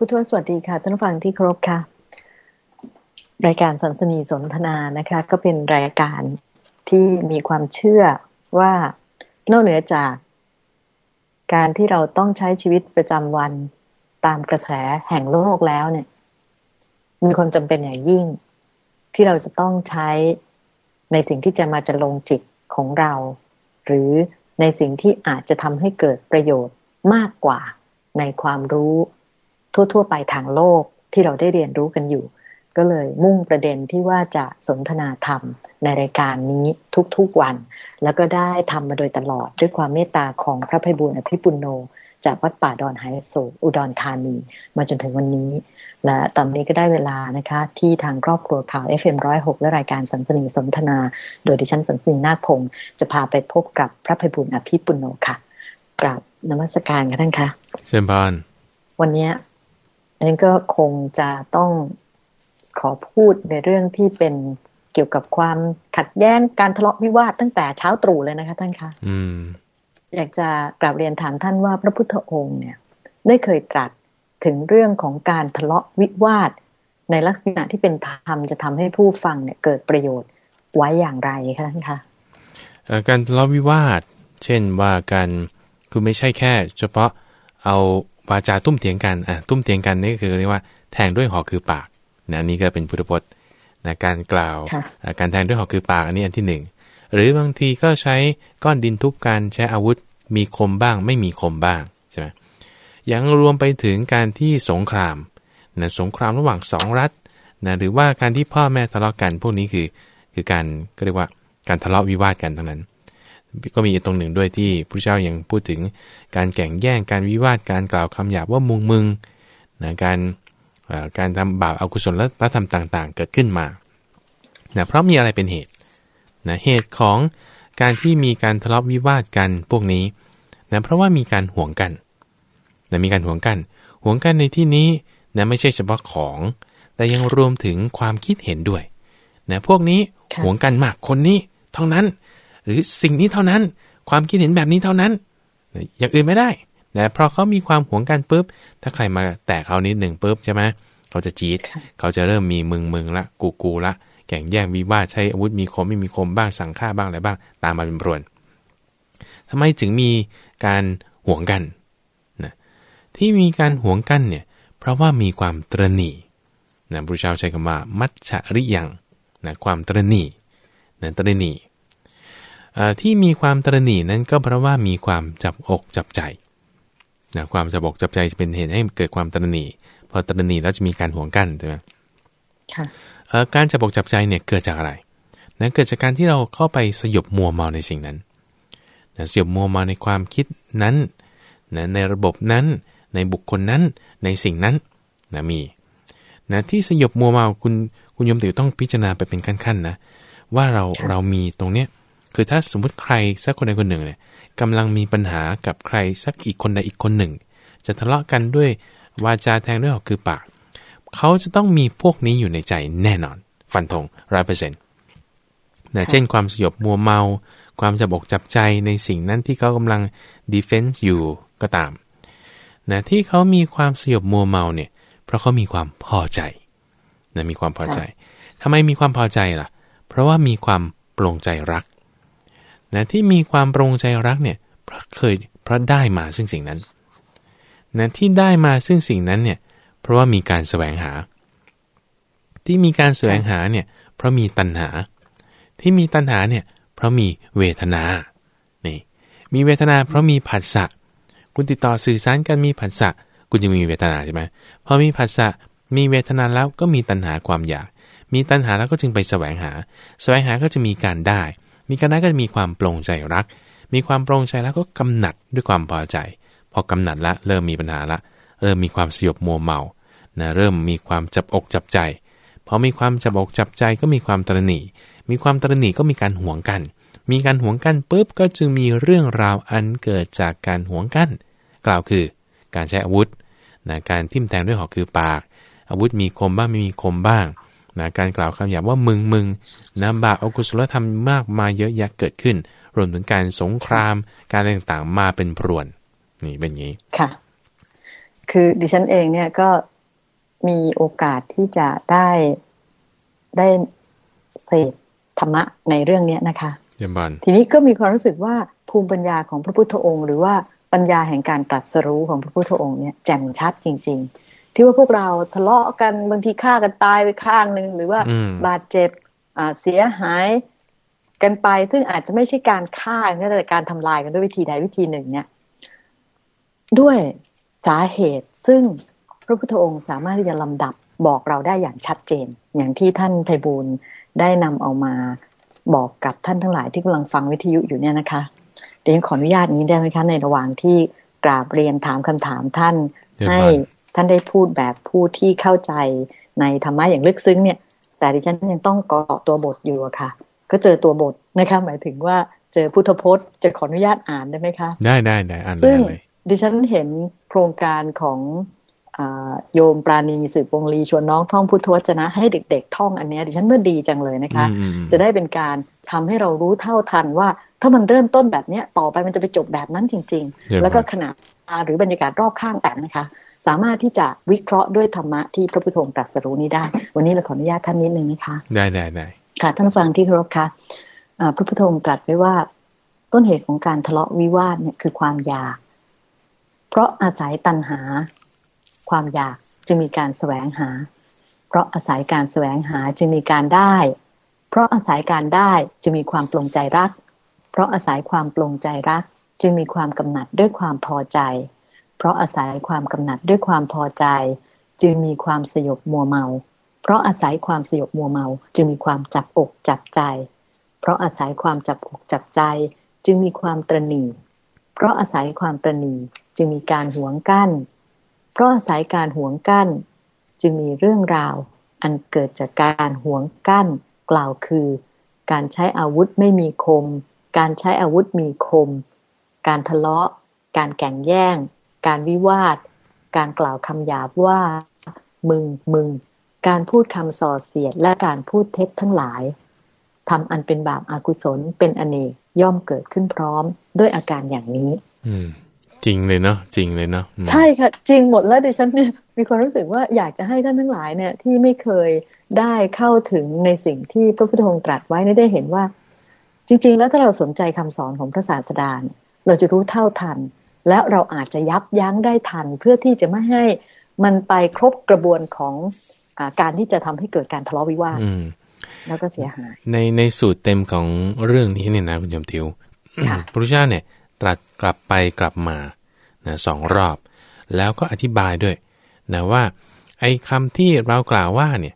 ผู้ทวสวัสดีค่ะท่านผู้ฟังที่เคารพค่ะ รายการสันสนีสนทนานะคะ ก็เป็นรายการที่มีความเชื่อว่านอกเหนือจาก การที่เราต้องใช้ชีวิตประจำวันตามกระแสแห่งโลกแล้วเนี่ย มีความจำเป็นอย่างยิ่ง ที่เราจะต้องใช้ในสิ่งที่จะมาจะลงจิตของเรา หรือในสิ่งที่อาจจะทำให้เกิดประโยชน์มากกว่าในความรู้ ทั่ว ๆ ไปทางโลกที่เราได้เรียนรู้กันอยู่ ก็เลยมุ่งประเด็นที่ว่าจะสนทนาธรรมในรายการนี้ทุกๆวัน แล้วก็ได้ทำมาโดยตลอดด้วยความเมตตาของพระภัยบุญอภิปุโน จากวัดป่าดอนไฮโซอุดรธานี มาจนถึงวันนี้ และตอนนี้ก็ได้เวลานะคะ ที่ทางครอบครัวข่าว FM106 และรายการสันสนีสนทนา โดยดิฉันสันสนีนาคพงศ์จะพาไปพบกับพระภัยบุญอภิปุโนค่ะกราบนมัสการกันท่านคะเชิญพานวันนี้ อันนี้ก็คงจะต้องขอพูดในเรื่องที่เป็นเกี่ยวกับความขัดแย้งการทะเลาะวิวาทตั้งแต่เช้าตรู่เลยนะคะ ท่านคะอืม อยากจะกราบเรียนถามท่านว่าพระพุทธองค์เนี่ย ได้เคยตรัสถึงเรื่องของการทะเลาะวิวาท ในลักษณะที่เป็นธรรมจะทำให้ผู้ฟังเนี่ยเกิดประโยชน์ไว้อย่างไรคะท่านคะการทะเลาะวิวาท เช่นว่าการคือไม่ใช่แค่ เฉพาะเอา วาจาตุ้มเถียงกันอะตุ้มเถียงกันนี่คือเรียกว่าแทงด้วยหอกคือปากนะนี่ก็เป็นพุทธพจน์นะการกล่าวการแทงด้วยหอกคือปากอันนี้อันที่หนึ่งหรือบางทีก็ใช้ก้อนดินทุบกันใช้อาวุธมีคมบ้าง ไม่มีคมบ้างใช่ไหมยังรวมไปถึงการที่สงครามนะสงครามระหว่างสองรัฐนะหรือว่าการที่พ่อแม่ทะเลาะกันพวกนี้คือคือการก็เรียกว่าการทะเลาะวิวาทกันทั้งนั้น ก็มีตรงหนึ่งด้วยที่พระเจ้ายัางพูดถึงการแข่งแย่งการวิวาทการกล่าวคำหยาบว่ามุงมึงนะการการทำบาปอากุศลและพระธรรมต่างๆ เกิดขึ้นมานะเพราะมีอะไรเป็นเหตุนะเหตุของการที่มีการทะเลาะวิวาทกันพวกนี้นะเพราะว่ามีการห่วงกันนะมีการห่วงกัน ห่วงกันในที่นี้นะไม่ใช่เฉพาะของ แต่ยังรวมถึงความคิดเห็นด้วยนะพวกนี้ห่วงกันมากคนนี้เท่านั้น หรือสิ่งนี้เท่านั้น ความคิดเห็นแบบนี้เท่านั้น อย่างอื่นไม่ได้นะเพราะเขามีความหวงกันปุ๊บ ถ้าใครมาแตะเขานิดหนึ่งปุ๊บใช่ไหมเขาจะจี๊ดเขาจะเริ่มมีมึงมึงละกูกูละแข่งแย่งวิวาทใช้อาวุธมีคมไม่มีคมบ้างสั่งฆ่าบ้างอะไรบ้าง ตามมาเป็นปรวนทำไมถึงมีการหวงกันนะที่มีการหวงกันเนี่ยเพราะว่ามีความตรณีนะพระเจ้าใช้คำว่า มัจฉริยังนะความตรณีนะตรณี ที่มีความตรณีนั้นก็เพราะว่ามีความจับอกจับใจนะความจับอกจับใจจะเป็นเหตุให้เกิดความตรณีพอตรณีแล้วจะมีการห่วงกั้นใช่ไหมการจับอกจับใจเนี่ยเกิดจากอะไรนั้นเกิดจากการที่เราเข้าไปสยบมัวเมาในสิ่งนั้นนะสยบมัวเมาในความคิดนั้นนะในระบบนั้น ในบุคคลนั้น ในสิ่งนั้นนะมีนะที่สยบมัวเมาคุณคุณยมติ๋วต้องพิจารณาไปเป็นขั้นๆนะว่าเราเรามีตรงเนี้ย คือถ้าสมมติใครสักคนใดคนหนึ่งเนี่ยกำลังมีปัญหากับใครสักอีกคนใดอีกคนหนึ่ง จะทะเลาะกันด้วยวาจาแทงด้วยออกคือปากเขาจะต้องมีพวกนี้อยู่ในใจแน่นอน ฟันธงร้อยเปอร์เซ็นต์นะเช่นความสยบมัวเมา ความจับอกจับใจในสิ่งนั้นที่เขากำลัง defense อยู่ก็ตามนะที่เขามีความสยบมัวเมาเนี่ย เพราะเขามีความพอใจนะมีความพอใจทำไมมีความพอใจล่ะ เพราะว่ามีความปลงใจรัก นะที่มีความปลงใจรักเนี่ยเพราะเคยเพราะได้มาซึ่งสิ่งนั้นนะที่ได้มาซึ่งสิ่งนั้นเนี่ยเพราะว่ามีการแสวงหา ที่มีการแสวงหาเนี่ยเพราะมีตัณหา ที่มีตัณหาเนี่ยเพราะมีเวทนานี่มีเวทนาเพราะมีผัสสะคุณติดต่อสื่อสารกันมีผัสสะคุณจะมีเวทนาใช่ไหมพอมีผัสสะมีเวทนาแล้วก็มีตัณหาความอยาก มีตัณหาแล้วก็จึงไปแสวงหาแสวงหาก็จะมีการได้ มีการได้ก็จะมีความปรงใจรัก มีความปรงใจแล้วก็กำหนัดด้วยความพอใจ พอกำหนัดละเริ่มมีปัญหาละ เริ่มมีความสยบมัวเมานะเริ่มมีความจับอกจับใจ พอมีความจับอกจับใจก็มีความตรณีมีความตรณีก็มีการหวงกัน มีการหวงกันปุ๊บก็จึงมีเรื่องราวอันเกิดจากการหวงกัน กล่าวคือ การใช้อาวุธนะการทิ่มแทงด้วยหอกคือปาก อาวุธมีคมบ้างไม่มีคมบ้าง นะการกล่าวคำหยาบว่ามึงมึงนะบาปอกุศลธรรมมากมาเยอะแยะเกิดขึ้น รวมถึงการสงครามการอะไรต่างๆมาเป็นพรวน นี่เป็นอย่างนี้ค่ะ คือดิฉันเองเนี่ยก็มีโอกาสที่จะได้ได้เสพธรรมะในเรื่องนี้นะคะเยี่ยมบานทีนี้ก็มีความรู้สึกว่าภูมิปัญญาของพระพุทธองค์ หรือว่าปัญญาแห่งการตรัสรู้ของพระพุทธองค์เนี่ยแจ่มชัดจริง ๆ ที่ว่าพวกเราทะเลาะกันบางทีฆ่ากันตายไปข้างหนึ่งหรือว่าอืมบาดเจ็บอ่าเสียหายกันไป ซึ่งอาจจะไม่ใช่การฆ่าแต่การทำลายกันด้วยวิธีใดวิธีหนึ่ง เนี่ย ด้วยสาเหตุซึ่งพระพุทธองค์สามารถที่จะลำดับบอกเราได้อย่างชัดเจน อย่างที่ท่านไพบูลย์ได้นำเอามาบอกกับท่านทั้งหลายที่กำลังฟังวิทยุอยู่เนี่ยนะคะเดี๋ยวขออนุญาตนี้ได้ไหมคะในระหว่างที่กราบเรียนถามคำถามท่านเยี่ยมให้บาน ท่านได้พูดแบบผู้ที่เข้าใจในธรรมะอย่างลึกซึ้งเนี่ย แต่ดิฉันยังต้องเกาะตัวบทอยู่อะค่ะ ก็เจอตัวบทนะคะหมายถึงว่าเจอพุทธพจน์จะขออนุญาตอ่านได้ไหมคะ ได้ได้ได้อ่านเลยซึ่งอ่านเลยดิฉันเห็นโครงการของอาโยมปราณีสืบวงลีชวนน้องท่องพุทธวจนะให้เด็ก ๆ ท่องอันเนี้ยดิฉันว่าดีจังเลยนะคะอืมอืมจะได้เป็นการทำให้เรารู้เท่าทันว่า ถ้ามันเริ่มต้นแบบเนี้ยต่อไปมันจะไปจบแบบนั้นจริงเยี่ยมๆแล้วก็บานขณะหรือบรรยากาศรอบข้างแต่นะคะ สามารถที่จะวิเคราะห์ด้วยธรรมะที่พระพุทธองค์ตรัสรู้นี้ได้ วันนี้เราขออนุญาตท่านนิดนึงนะคะได้ได้ได้ค่ะท่านผู้ฟังที่เคารพค่ะอ่าพระพุทธองค์ตรัสไว้ว่า ต้นเหตุของการทะเลาะวิวาทเนี่ยคือความอยาก เพราะอาศัยตัณหา ความอยากจึงมีการแสวงหา เพราะอาศัยการแสวงหาจึงมีการได้ เพราะอาศัยการได้จึงมีความปลงใจรัก เพราะอาศัยความปลงใจรัก จึงมีความกำหนัดด้วยความพอใจ เพราะอาศัยความกำหนัดด้วยความพอใจ จึงมีความสยบมัวเมา เพราะอาศัยความสยบมัวเมา จึงมีความจับอกจับใจ เพราะอาศัยความจับอกจับใจ จึงมีความตระหนี่เพราะอาศัยความตระหนี่จึงมีการหวงกั้น เพราะอาศัยการหวงกั้น จึงมีเรื่องราว อันเกิดจากการหวงกั้น กล่าวคือ การใช้อาวุธไม่มีคม การใช้อาวุธมีคม การทะเลาะ การแก่งแย่ง การวิวาท การกล่าวคำหยาบว่า มึง มึง การพูดคำส่อเสียดและการพูดเท็จทั้งหลายทำอันเป็นบาปอากุศลเป็นอเนกย่อมเกิดขึ้นพร้อมด้วยอาการอย่างนี้ อืมจริงเลยเนาะจริงเลยเนาะอืมใช่ค่ะ จริงหมดแล้วดิฉันเนี่ยมีความรู้สึกว่าอยากจะให้ท่านทั้งหลายเนี่ย ที่ไม่เคยได้เข้าถึงในสิ่งที่พระพุทธองค์ตรัสไว้เนี่ยได้เห็นว่า จริง ๆ แล้วถ้าเราสนใจคำสอนของพระศาสดาเนี่ยเราจะรู้เท่าทัน แล้วเราอาจจะยับยั้งได้ทัน เพื่อที่จะไม่ให้มันไปครบกระบวนของอาการที่จะทำให้เกิดการทะเลาะวิวาทอืมแล้วก็เสียหาย ในในสูตรเต็มของเรื่องนี้เนี่ยนะคุณโยมทิวค่ะพระพุทธเจ้าเนี่ย ตรัสกลับไปกลับมานะสองรอบ แล้วก็อธิบายด้วยนะว่า ไอ้คำที่เรากล่าวว่าเนี่ย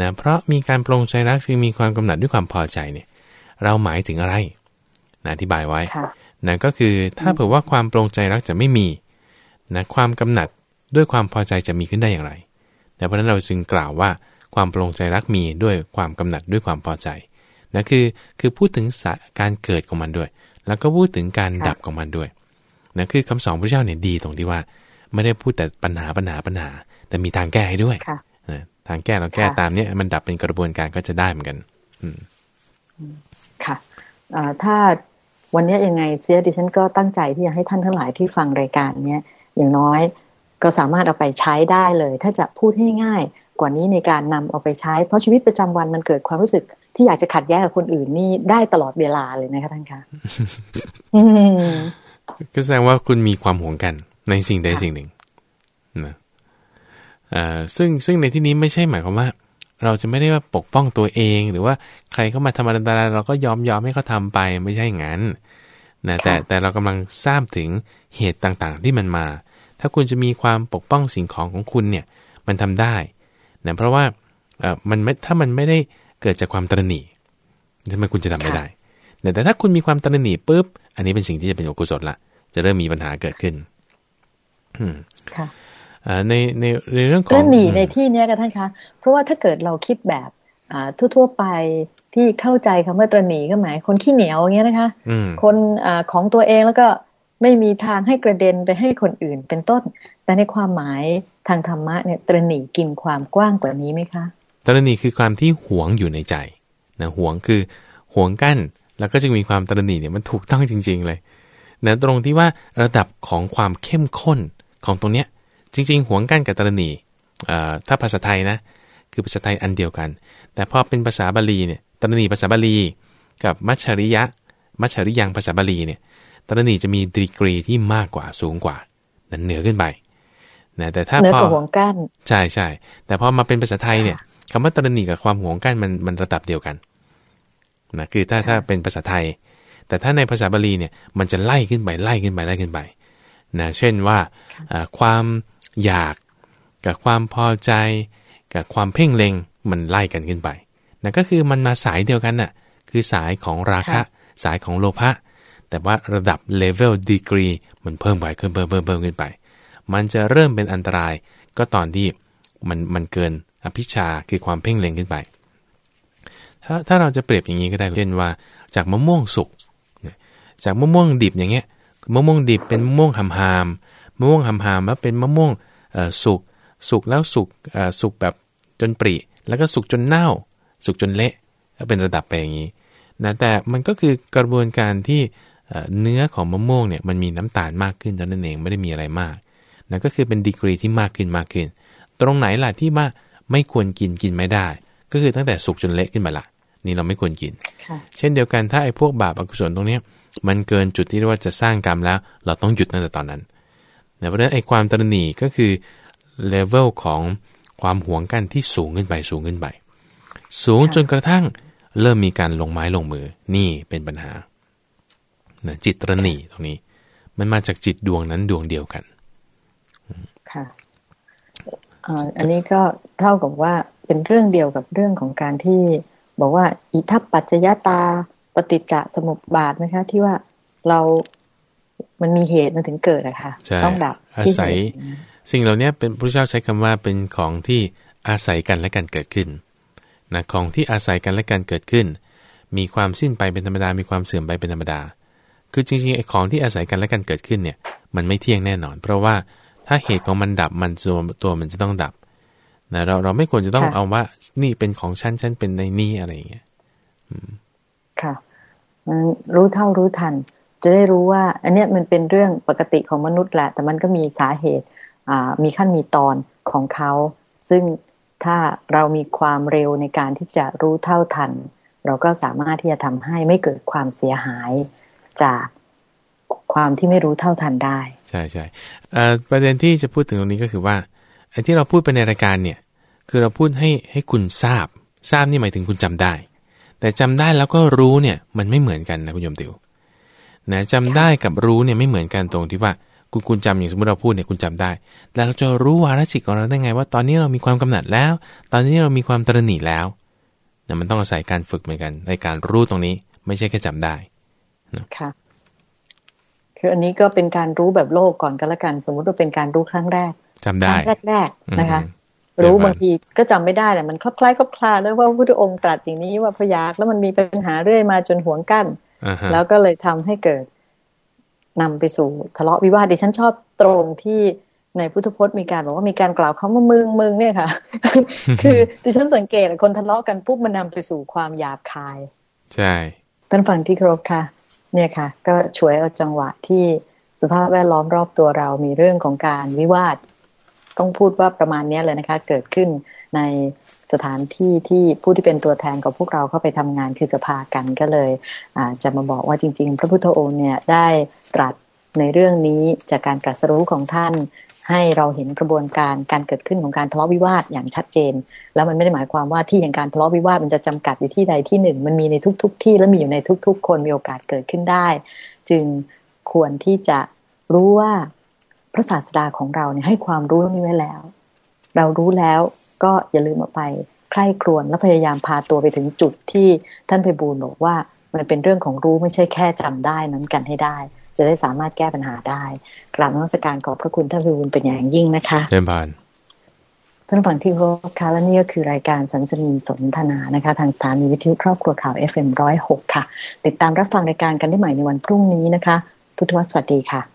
นะเพราะมีการปรงใจรักจึงมีความกำหนัดด้วยความพอใจเนี่ย เราหมายถึงอะไรนะอธิบายไว้ค่ะ นะก็คือถ้าเผื่อว่าความปรงใจรักจะไม่มีนะความกำหนัดด้วยความพอใจจะมีขึ้นได้อย่างไรนะเพราะฉะนั้นเราจึงกล่าวว่าความปรงใจรักมีด้วยความกำหนัดด้วยความพอใจนะคือคือพูดถึงสะการเกิดของมันด้วย แล้วก็พูดถึงการค่ะดับของมันด้วยนะคือคำสอนพระเจ้าเนี่ยดีตรงที่ว่า ไม่ได้พูดแต่ปัญหาปัญหาปัญหา แต่มีทางแก้ให้ด้วยค่ะนะทางแก้เราแก้ค่ะตามเนี้ยมันดับเป็นกระบวนการก็จะได้เหมือนกัน อืมค่ะอ่าถ้า วันนี้ยังไงเสียดิฉันก็ตั้งใจที่จะให้ท่านทั้งหลายที่ฟังรายการเนี้ยอย่างน้อยก็สามารถเอาไปใช้ได้เลย ถ้าจะพูดให้ง่ายกว่านี้ในการนำเอาไปใช้ เพราะชีวิตประจำวันมันเกิดความรู้สึกที่อยากจะขัดแย้งกับคนอื่นนี่ได้ตลอดเวลาเลยนะคะท่านคะก็แสดงว่าคุณมีความห่วงกันในสิ่งใดสิ่งหนึ่งนะเอ่อซึ่งซึ่งในที่นี้ไม่ใช่หมายความว่า เราจะไม่ได้ว่าปกป้องตัวเอง หรือว่าใครเข้ามาทำอะไรต่างๆเราก็ยอมยอมให้เขาทำไปไม่ใช่อย่างนั้นนะแต่แต่เรากำลังทราบถึงเหตุต่างๆ ที่มันมา ถ้าคุณจะมีความปกป้องสิ่งของของคุณเนี่ยมันทำได้นะเพราะว่าเอ่อมันไม่ถ้ามันไม่ได้เกิดจากความตระหนี่ทำไมคุณจะทำไม่ได้แต่แต่ถ้าคุณมีความตระหนี่ปุ๊บอันนี้เป็นสิ่งที่จะเป็นอกุศลละจะเริ่มมีปัญหาเกิดขึ้นอืมค่ะอ่า ในในในเรื่องขกองระหนีในอืมที่เนี้ยกันท่านคะ เพราะว่าถ้าเกิดเราคิดแบบอ่าทั่วๆไปที่เข้าใจคำว่าตระหนีก็หมายคนขี้เหนียวอย่างเงี้ยนะคะอืมคนอาของตัวเองแล้วก็ไม่มีทางให้กระเด็นไปให้คนอื่นเป็นต้น แต่ในความหมายทางธรรมะเนี่ยตระหนี่กินความกว้างกว่านี้ไหมคะตระหนี่คือความที่หวงอยู่ในใจนะหวงคือหวงกั้นแล้วก็จึงมีความตระหนี่เนี่ยมันถูกต้องจริง ๆ เลยนะตรงที่ว่าระดับของความเข้มข้นของตรงเนี้ย จริงๆหวงกั้นกับตรณีถ้าภาษาไทยนะคือภาษาไทยอันเดียวกัน แต่พอเป็นภาษาบาลีเนี่ยตรณีภาษาบาลี กับมัชชริยะ มัชชริยังภาษาบาลีเนี่ยตรณีจะมีดีกรีที่มากกว่าสูงกว่านั้นเหนือขึ้นไปนะแต่ถ้าพอห่วงกั้นใช่ใช่แต่พอมาเป็นภาษาไทยเนี่ยคำว่าตรณีกับความห่วงกั้นมันมันระดับเดียวกันนะคือถ้าถ้าเป็นภาษาไทย แต่ถ้าในภาษาบาลีเนี่ยมันจะไล่ขึ้นไปไล่ขึ้นไปไล่ขึ้นไปนะเช่นว่าความ อยากกับความพอใจ กับความเพ่งเล็งมันไล่กันขึ้นไปนะก็คือมันมาสายเดียวกันน่ะคือสายของราคะ สายของโลภะแต่ว่าระดับ level degree มันเพิ่มไปขึ้นเพิ่มเพิ่มเพิ่มขึ้นไป มันจะเริ่มเป็นอันตรายก็ตอนที่มันมันเกินอภิชฌาคือความเพ่งเล็งขึ้นไป ถ้าถ้าเราจะเปรียบอย่างนี้ก็ได้เช่นว่า จากมะม่วงสุกจากมะม่วงดิบอย่างเงี้ยมะม่วงดิบเป็นมะม่วงหำหาม มะม่วงหำหามแล้วเป็นมะม่วงสุกสุกแล้วสุกสุกแบบจนปริแล้วก็สุกจนเน่า สุกจนเละเป็นระดับไปอย่างนี้นะแต่มันก็คือกระบวนการที่เนื้อของมะม่วงเนี่ยมันมีน้ำตาลมากขึ้นเท่านั้นเองไม่ได้มีอะไรมากนะก็คือเป็นดีกรีที่มากขึ้นมากขึ้น ตรงไหนล่ะที่ว่าไม่ควรกินกินไม่ได้ ก็คือตั้งแต่สุกจนเละขึ้นมาละนี่เราไม่ควรกิน เช่นเดียวกันถ้าไอ้พวกบาปอกุศลตรงนี้มันเกินจุดที่เรียกว่าจะสร้างกรรมแล้ว เราต้องหยุดตั้งแต่ตอนนั้น เพราะฉะนั้นไอ้ความตรณีก็คือเลเวลของความหวงกันที่สูงขึ้นไปสูงขึ้นไป สูงจนกระทั่งเริ่มมีการลงไม้ลงมือนี่เป็นปัญหานะจิตตรณีตรงนี้ มันมาจากจิตดวงนั้นดวงเดียวกันค่ะอันนี้ก็เท่ากับว่าเป็นเรื่องเดียวกับเรื่องของการที่บอกว่าอิทัปปัจจยตาปฏิจจสมุปบาทไหมคะที่ว่าเรา มันมีเหตุมันถึงเกิดอะค่ะต้องดับอาศัย สิ่งเหล่านี้เป็นพระเจ้าใช้คำว่าเป็นของที่อาศัยกันและกันเกิดขึ้นนะของที่อาศัยกันและกันเกิดขึ้น มีความสิ้นไปเป็นธรรมดา มีความเสื่อมไปเป็นธรรมดา คือจริงๆไอ้ของที่อาศัยกันและกันเกิดขึ้นเนี่ย มันไม่เที่ยงแน่นอน เพราะว่าถ้าเหตุของมันดับมันตัวตัวมันจะต้องดับนะเราเราไม่ควรจะต้องเอาว่า นี่เป็นของฉันฉันเป็นในนี่อะไรอย่างเงี้ยค่ะมันรู้เท่ารู้ทัน จะได้รู้ว่า อันเนี้ยมันเป็นเรื่องปกติของมนุษย์แหละ แต่มันก็มีสาเหตุอ่ามีขั้นมีตอนของเขา ซึ่งถ้าเรามีความเร็วในการที่จะรู้เท่าทัน เราก็สามารถที่จะทำให้ไม่เกิดความเสียหายจากความที่ไม่รู้เท่าทันได้ ใช่ใช่ประเด็นที่จะพูดถึงตรงนี้ก็คือว่าไอ้ที่เราพูดไปในรายการเนี่ย คือเราพูดให้ให้คุณทราบ ทราบนี่หมายถึงคุณจำได้ แต่จำได้แล้วก็รู้เนี่ยมันไม่เหมือนกันนะคุณยมติว นะจำได้กับรู้เนี่ยไม่เหมือนกันตรงที่ว่าคุณคุณจำอย่างสมมติเราพูดเนี่ยคุณจำได้ แล้วเราจะรู้วาระจิตของเราได้ไง ว่าตอนนี้เรามีความกำหนัดแล้ว ตอนนี้เรามีความตระหนี่แล้วนะมันต้องอาศัยการฝึกเหมือนกัน ในการรู้ตรงนี้ไม่ใช่แค่จำได้นะค่ะคืออันนี้ก็เป็นการรู้แบบโลกก่อนกันละกัน สมมุติว่าเป็นการรู้ครั้งแรกจำได้แรกๆนะคะ รู้บางทีก็จำไม่ได้แต่มันคล้ายๆคลคลาด้วยว่าพระพุทธองค์ตรัสอย่างนี้ว่าพยากแล้วมันมีปัญหาเรื่อยมาจนห่วงกั้น แล้วก็เลยทำให้เกิดนำไปสู่ทะเลาะวิวาทดิฉันชอบตรงที่ในพุทธพจน์มีการบอกว่ามีการกล่าวคำว่ามึงมึงเนี่ยค่ะ คือดิฉันสังเกตคนทะเลาะกันปุ๊บมันนำไปสู่ความหยาบคาย ใช่ท่านฟังที่ครบค่ะ เนี่ยค่ะ ก็ช่วยเอาจังหวะที่สภาพแวดล้อมรอบตัวเรามีเรื่องของการวิวาท ต้องพูดว่าประมาณนี้เลยนะคะ เกิดขึ้นใน สถานที่ที่ผู้ที่เป็นตัวแทนของพวกเราเข้าไปทำงานคือสภากันก็เลยจะมาบอกว่าจริง ๆ พระพุทธองค์เนี่ยได้ตรัสในเรื่องนี้จากการตรัสรู้ของท่าน ให้เราเห็นกระบวนการการเกิดขึ้นของการทะเลาะวิวาทอย่างชัดเจน แล้วมันไม่ได้หมายความว่าที่แห่งการทะเลาะวิวาทมันจะจำกัดอยู่ที่ใดที่หนึ่ง มันมีในทุกๆที่และมีอยู่ในทุก ๆ คนมีโอกาสเกิดขึ้นได้ จึงควรที่จะรู้ว่าพระศาสดาของเราเนี่ยให้ความรู้นี้ไว้แล้ว เรารู้แล้ว ก็อย่าลืมออกไปใคร่ครวญและพยายามพาตัวไปถึงจุดที่ท่านไพบูลบอกว่ามันเป็นเรื่องของรู้ไม่ใช่แค่จำได้นั้นกันให้ได้ จะได้สามารถแก้ปัญหาได้ กราบนมัสการขอบพระคุณท่านไพบูลเป็นอย่างยิ่งนะคะเชิญผ่านท่านฝั่งที่เคารพค่ะและนี่ก็คือรายการสัญชนีสนทนานะคะ ทางสถานีวิทยุครอบครัวข่าว FM106 ค่ะ ติดตามรับฟังรายการกันได้ใหม่ในวันพรุ่งนี้นะคะ พุทธวสวัสดีค่ะ